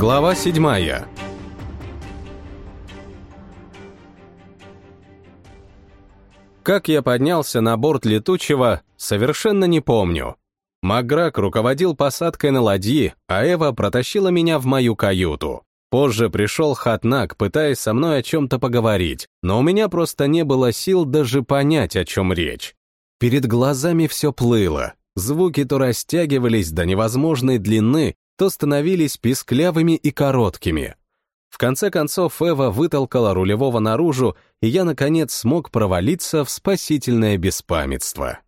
Глава седьмая. Как я поднялся на борт летучего, совершенно не помню. Макграк руководил посадкой на ладьи, а Эва протащила меня в мою каюту. Позже пришел Хатнак, пытаясь со мной о чем-то поговорить, но у меня просто не было сил даже понять, о чем речь. Перед глазами все плыло, звуки то растягивались до невозможной длины, то становились писклявыми и короткими. В конце концов Эва вытолкала рулевого наружу, и я, наконец, смог провалиться в спасительное беспамятство.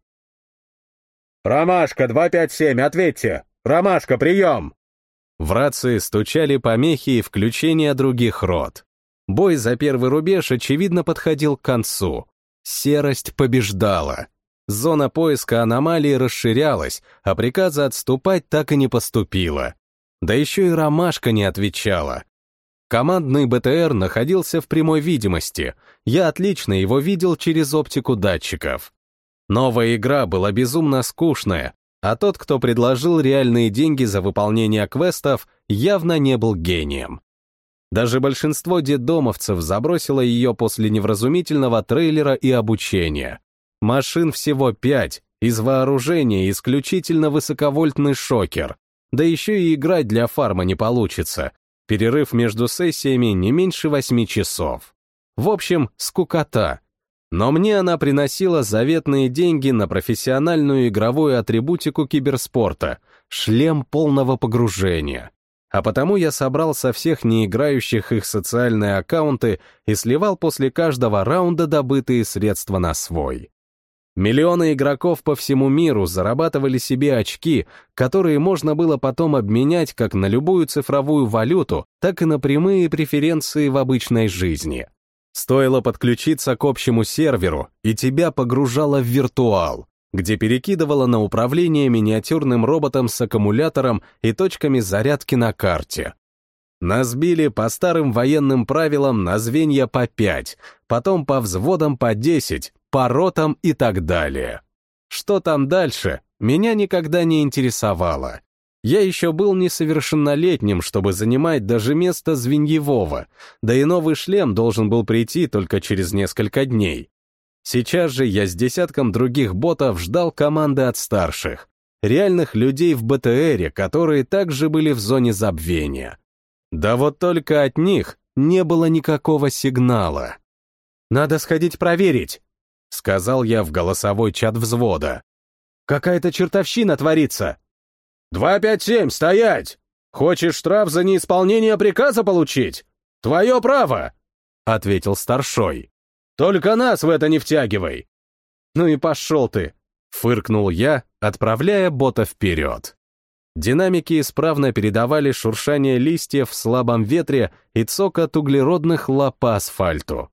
«Ромашка, 257, ответьте! Ромашка, прием!» В рации стучали помехи и включения других рот. Бой за первый рубеж, очевидно, подходил к концу. Серость побеждала. Зона поиска аномалии расширялась, а приказа отступать так и не поступило. Да еще и ромашка не отвечала. Командный БТР находился в прямой видимости. Я отлично его видел через оптику датчиков. Новая игра была безумно скучная, а тот, кто предложил реальные деньги за выполнение квестов, явно не был гением. Даже большинство детдомовцев забросило ее после невразумительного трейлера и обучения. Машин всего пять, из вооружения исключительно высоковольтный шокер, да еще и играть для фарма не получится. Перерыв между сессиями не меньше восьми часов. В общем, скукота, но мне она приносила заветные деньги на профессиональную игровую атрибутику киберспорта, шлем полного погружения. А потому я собрал со всех неиграющих их социальные аккаунты и сливал после каждого раунда добытые средства на свой. Миллионы игроков по всему миру зарабатывали себе очки, которые можно было потом обменять как на любую цифровую валюту, так и на прямые преференции в обычной жизни. Стоило подключиться к общему серверу, и тебя погружало в виртуал, где перекидывало на управление миниатюрным роботом с аккумулятором и точками зарядки на карте. Нас били по старым военным правилам на звенья по 5, потом по взводам по 10, по ротам и так далее. Что там дальше, меня никогда не интересовало. Я еще был несовершеннолетним, чтобы занимать даже место звеньевого, да и новый шлем должен был прийти только через несколько дней. Сейчас же я с десятком других ботов ждал команды от старших, реальных людей в БТРе, которые также были в зоне забвения. Да вот только от них не было никакого сигнала. «Надо сходить проверить», — сказал я в голосовой чат взвода. «Какая-то чертовщина творится!» «Два пять семь, стоять! Хочешь штраф за неисполнение приказа получить? Твое право!» — ответил старшой. «Только нас в это не втягивай!» «Ну и пошел ты!» — фыркнул я, отправляя бота вперед. Динамики исправно передавали шуршание листьев в слабом ветре и цокот углеродных лап по асфальту.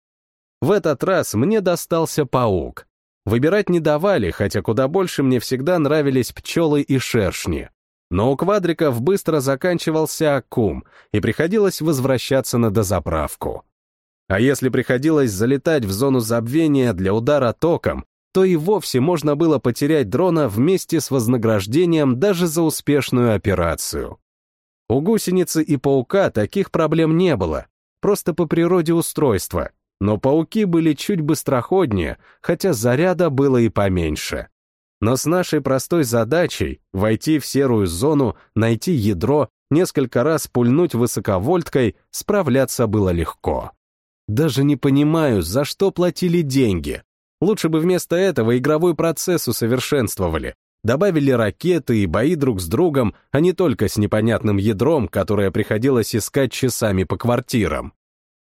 В этот раз мне достался паук. Выбирать не давали, хотя куда больше мне всегда нравились пчелы и шершни. Но у квадриков быстро заканчивался аккум, и приходилось возвращаться на дозаправку. А если приходилось залетать в зону забвения для удара током, то и вовсе можно было потерять дрона вместе с вознаграждением даже за успешную операцию. У гусеницы и паука таких проблем не было, просто по природе устройства, но пауки были чуть быстроходнее, хотя заряда было и поменьше. Но с нашей простой задачей — войти в серую зону, найти ядро, несколько раз пульнуть высоковольткой, справляться было легко. Даже не понимаю, за что платили деньги. Лучше бы вместо этого игровой процесс усовершенствовали, добавили ракеты и бои друг с другом, а не только с непонятным ядром, которое приходилось искать часами по квартирам.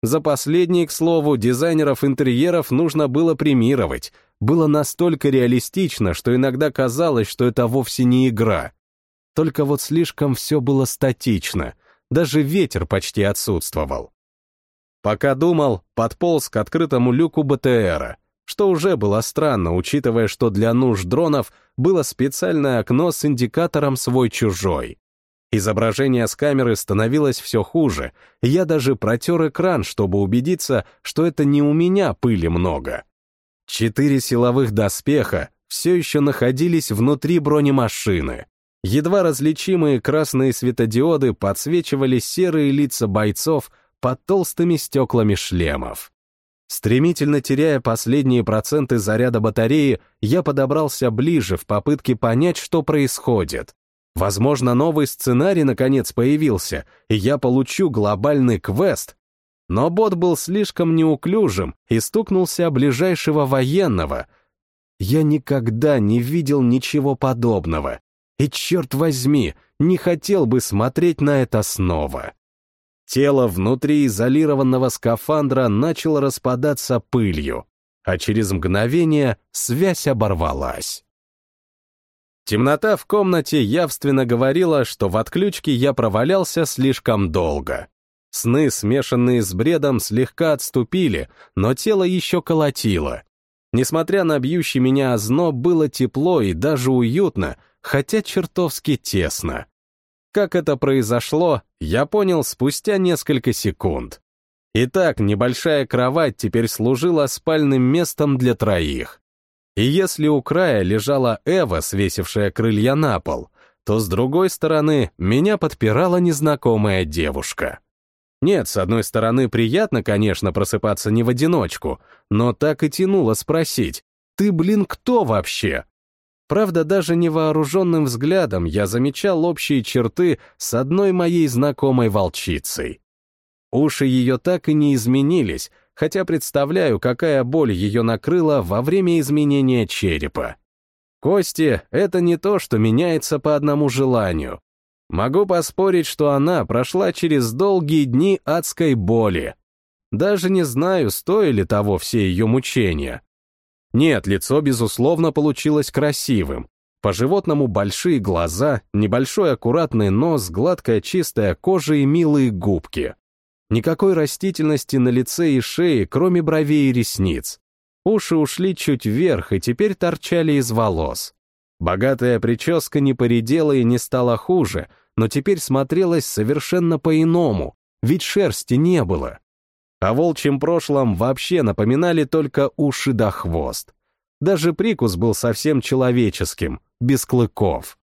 За последние, к слову, дизайнеров интерьеров нужно было премировать. Было настолько реалистично, что иногда казалось, что это вовсе не игра. Только вот слишком все было статично, даже ветер почти отсутствовал. Пока думал, подполз к открытому люку БТРа, что уже было странно, учитывая, что для нужд дронов было специальное окно с индикатором свой-чужой. Изображение с камеры становилось все хуже, я даже протер экран, чтобы убедиться, что это не у меня пыли много. Четыре силовых доспеха все еще находились внутри бронемашины. Едва различимые красные светодиоды подсвечивали серые лица бойцов под толстыми стеклами шлемов. Стремительно теряя последние проценты заряда батареи, я подобрался ближе в попытке понять, что происходит. Возможно, новый сценарий наконец появился, и я получу глобальный квест. Но бот был слишком неуклюжим и стукнулся о ближайшего военного. Я никогда не видел ничего подобного. И, черт возьми, не хотел бы смотреть на это снова. Тело внутри изолированного скафандра начало распадаться пылью, а через мгновение связь оборвалась. Темнота в комнате явственно говорила, что в отключке я провалялся слишком долго. Сны, смешанные с бредом, слегка отступили, но тело еще колотило. Несмотря на бьющий меня озноб, было тепло и даже уютно, хотя чертовски тесно. Как это произошло, я понял спустя несколько секунд. Итак, небольшая кровать теперь служила спальным местом для троих. И если у края лежала Эва, свесившая крылья на пол, то с другой стороны меня подпирала незнакомая девушка. Нет, с одной стороны, приятно, конечно, просыпаться не в одиночку, но так и тянуло спросить, «Ты, блин, кто вообще?» Правда, даже невооруженным взглядом я замечал общие черты с одной моей знакомой волчицей. Уши ее так и не изменились, хотя представляю, какая боль ее накрыла во время изменения черепа. Кости — это не то, что меняется по одному желанию. Могу поспорить, что она прошла через долгие дни адской боли. Даже не знаю, стоили того все ее мучения. Нет, лицо, безусловно, получилось красивым. По-животному большие глаза, небольшой аккуратный нос, гладкая чистая кожа и милые губки. Никакой растительности на лице и шее, кроме бровей и ресниц. Уши ушли чуть вверх и теперь торчали из волос. Богатая прическа не поредела и не стала хуже, но теперь смотрелась совершенно по-иному, ведь шерсти не было. О волчьем прошлом вообще напоминали только уши да хвост. Даже прикус был совсем человеческим, без клыков.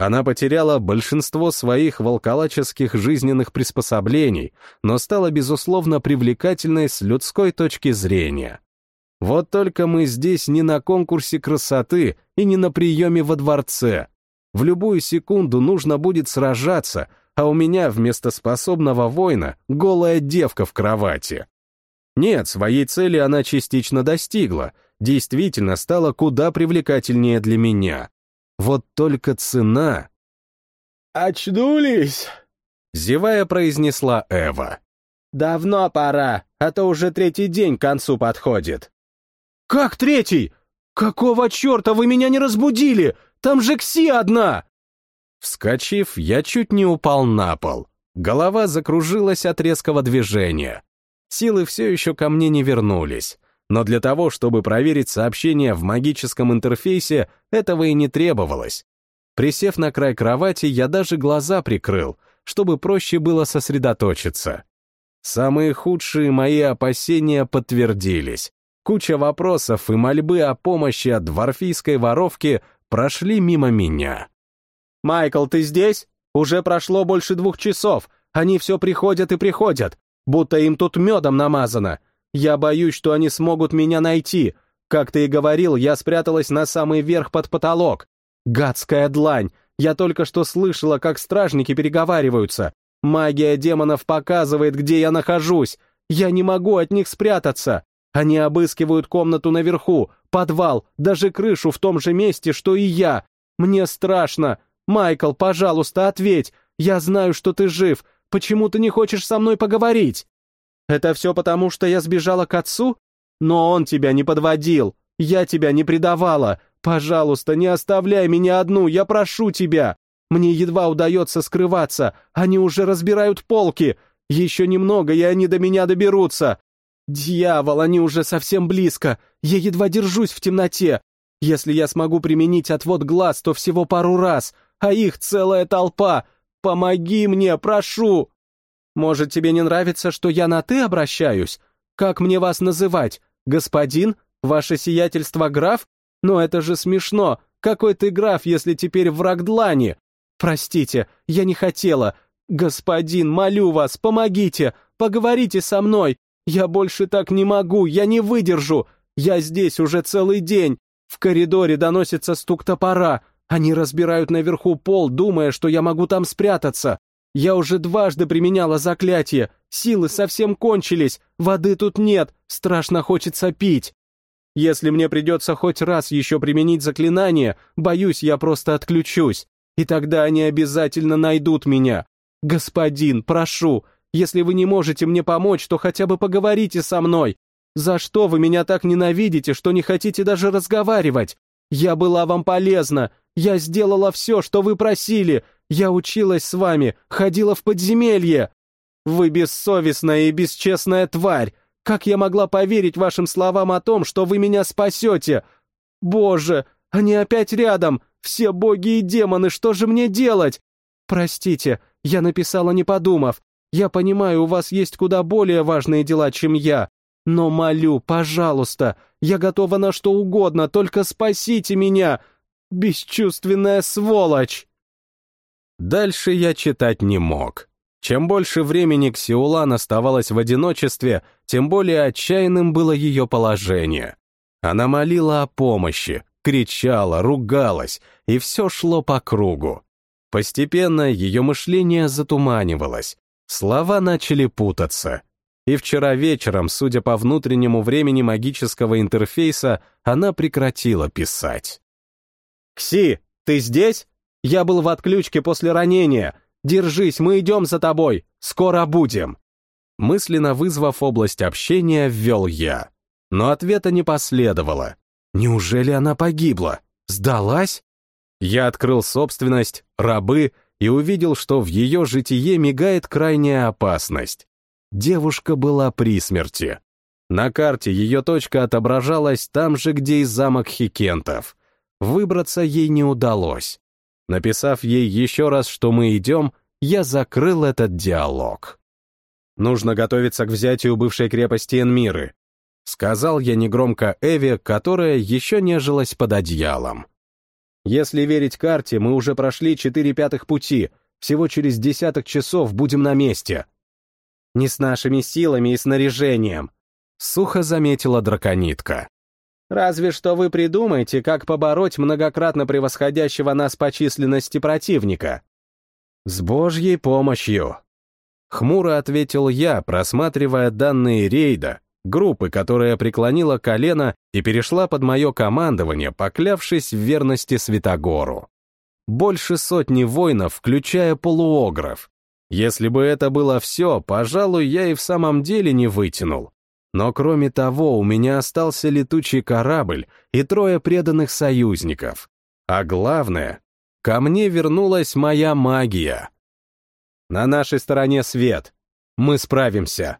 Она потеряла большинство своих волколаческих жизненных приспособлений, но стала, безусловно, привлекательной с людской точки зрения. Вот только мы здесь не на конкурсе красоты и не на приеме во дворце. В любую секунду нужно будет сражаться, а у меня вместо способного воина голая девка в кровати. Нет, своей цели она частично достигла, действительно стала куда привлекательнее для меня. Вот только цена... «Очнулись?» — зевая произнесла Эва. «Давно пора, а то уже третий день к концу подходит». «Как третий? Какого черта вы меня не разбудили? Там же Кси одна!» Вскочив, я чуть не упал на пол. Голова закружилась от резкого движения. Силы все еще ко мне не вернулись. Но для того, чтобы проверить сообщение в магическом интерфейсе, этого и не требовалось. Присев на край кровати, я даже глаза прикрыл, чтобы проще было сосредоточиться. Самые худшие мои опасения подтвердились. Куча вопросов и мольбы о помощи от дворфийской воровки прошли мимо меня. «Майкл, ты здесь? Уже прошло больше двух часов. Они все приходят и приходят, будто им тут медом намазано. Я боюсь, что они смогут меня найти. Как ты и говорил, я спряталась на самый верх под потолок. Гадская длань. Я только что слышала, как стражники переговариваются. Магия демонов показывает, где я нахожусь. Я не могу от них спрятаться. Они обыскивают комнату наверху, подвал, даже крышу в том же месте, что и я. Мне страшно. «Майкл, пожалуйста, ответь! Я знаю, что ты жив! Почему ты не хочешь со мной поговорить?» «Это все потому, что я сбежала к отцу? Но он тебя не подводил! Я тебя не предавала! Пожалуйста, не оставляй меня одну, я прошу тебя! Мне едва удается скрываться, они уже разбирают полки! Еще немного, и они до меня доберутся! Дьявол, они уже совсем близко! Я едва держусь в темноте! Если я смогу применить отвод глаз, то всего пару раз, а их целая толпа. Помоги мне, прошу!» «Может, тебе не нравится, что я на «ты» обращаюсь? Как мне вас называть? Господин? Ваше сиятельство граф? Но это же смешно. Какой ты граф, если теперь враг длани? Простите, я не хотела. Господин, молю вас, помогите, поговорите со мной. Я больше так не могу, я не выдержу. Я здесь уже целый день. В коридоре доносится стук топора. Они разбирают наверху пол, думая, что я могу там спрятаться. Я уже дважды применяла заклятие. Силы совсем кончились. Воды тут нет. Страшно хочется пить. Если мне придется хоть раз еще применить заклинание, боюсь, я просто отключусь. И тогда они обязательно найдут меня. Господин, прошу, если вы не можете мне помочь, то хотя бы поговорите со мной. За что вы меня так ненавидите, что не хотите даже разговаривать? Я была вам полезна. Я сделала все, что вы просили. Я училась с вами, ходила в подземелье. Вы бессовестная и бесчестная тварь. Как я могла поверить вашим словам о том, что вы меня спасете? Боже, они опять рядом. Все боги и демоны, что же мне делать? Простите, я написала не подумав. Я понимаю, у вас есть куда более важные дела, чем я. Но молю, пожалуйста, я готова на что угодно, только спасите меня. Бесчувственная сволочь!» Дальше я читать не мог. Чем больше времени Ксиулан оставалась в одиночестве, тем более отчаянным было ее положение. Она молила о помощи, кричала, ругалась, и все шло по кругу. Постепенно ее мышление затуманивалось, слова начали путаться. И вчера вечером, судя по внутреннему времени магического интерфейса, она прекратила писать. «Кси, ты здесь? Я был в отключке после ранения. Держись, мы идем за тобой. Скоро будем». Мысленно вызвав область общения, ввел я. Но ответа не последовало. Неужели она погибла? Сдалась? Я открыл собственность, рабы, и увидел, что в ее житие мигает крайняя опасность. Девушка была при смерти. На карте ее точка отображалась там же, где и замок Хикентов. Выбраться ей не удалось. Написав ей еще раз, что мы идем, я закрыл этот диалог. «Нужно готовиться к взятию бывшей крепости Энмиры», сказал я негромко Эве, которая еще нежилась под одеялом. «Если верить карте, мы уже прошли четыре пятых пути, всего через десяток часов будем на месте». «Не с нашими силами и снаряжением», — сухо заметила драконитка. Разве что вы придумаете, как побороть многократно превосходящего нас по численности противника. С Божьей помощью. Хмуро ответил я, просматривая данные рейда, группы, которая преклонила колено и перешла под мое командование, поклявшись в верности Святогору. Больше сотни воинов, включая полуогров. Если бы это было все, пожалуй, я и в самом деле не вытянул. Но кроме того, у меня остался летучий корабль и трое преданных союзников. А главное, ко мне вернулась моя магия. На нашей стороне свет. Мы справимся.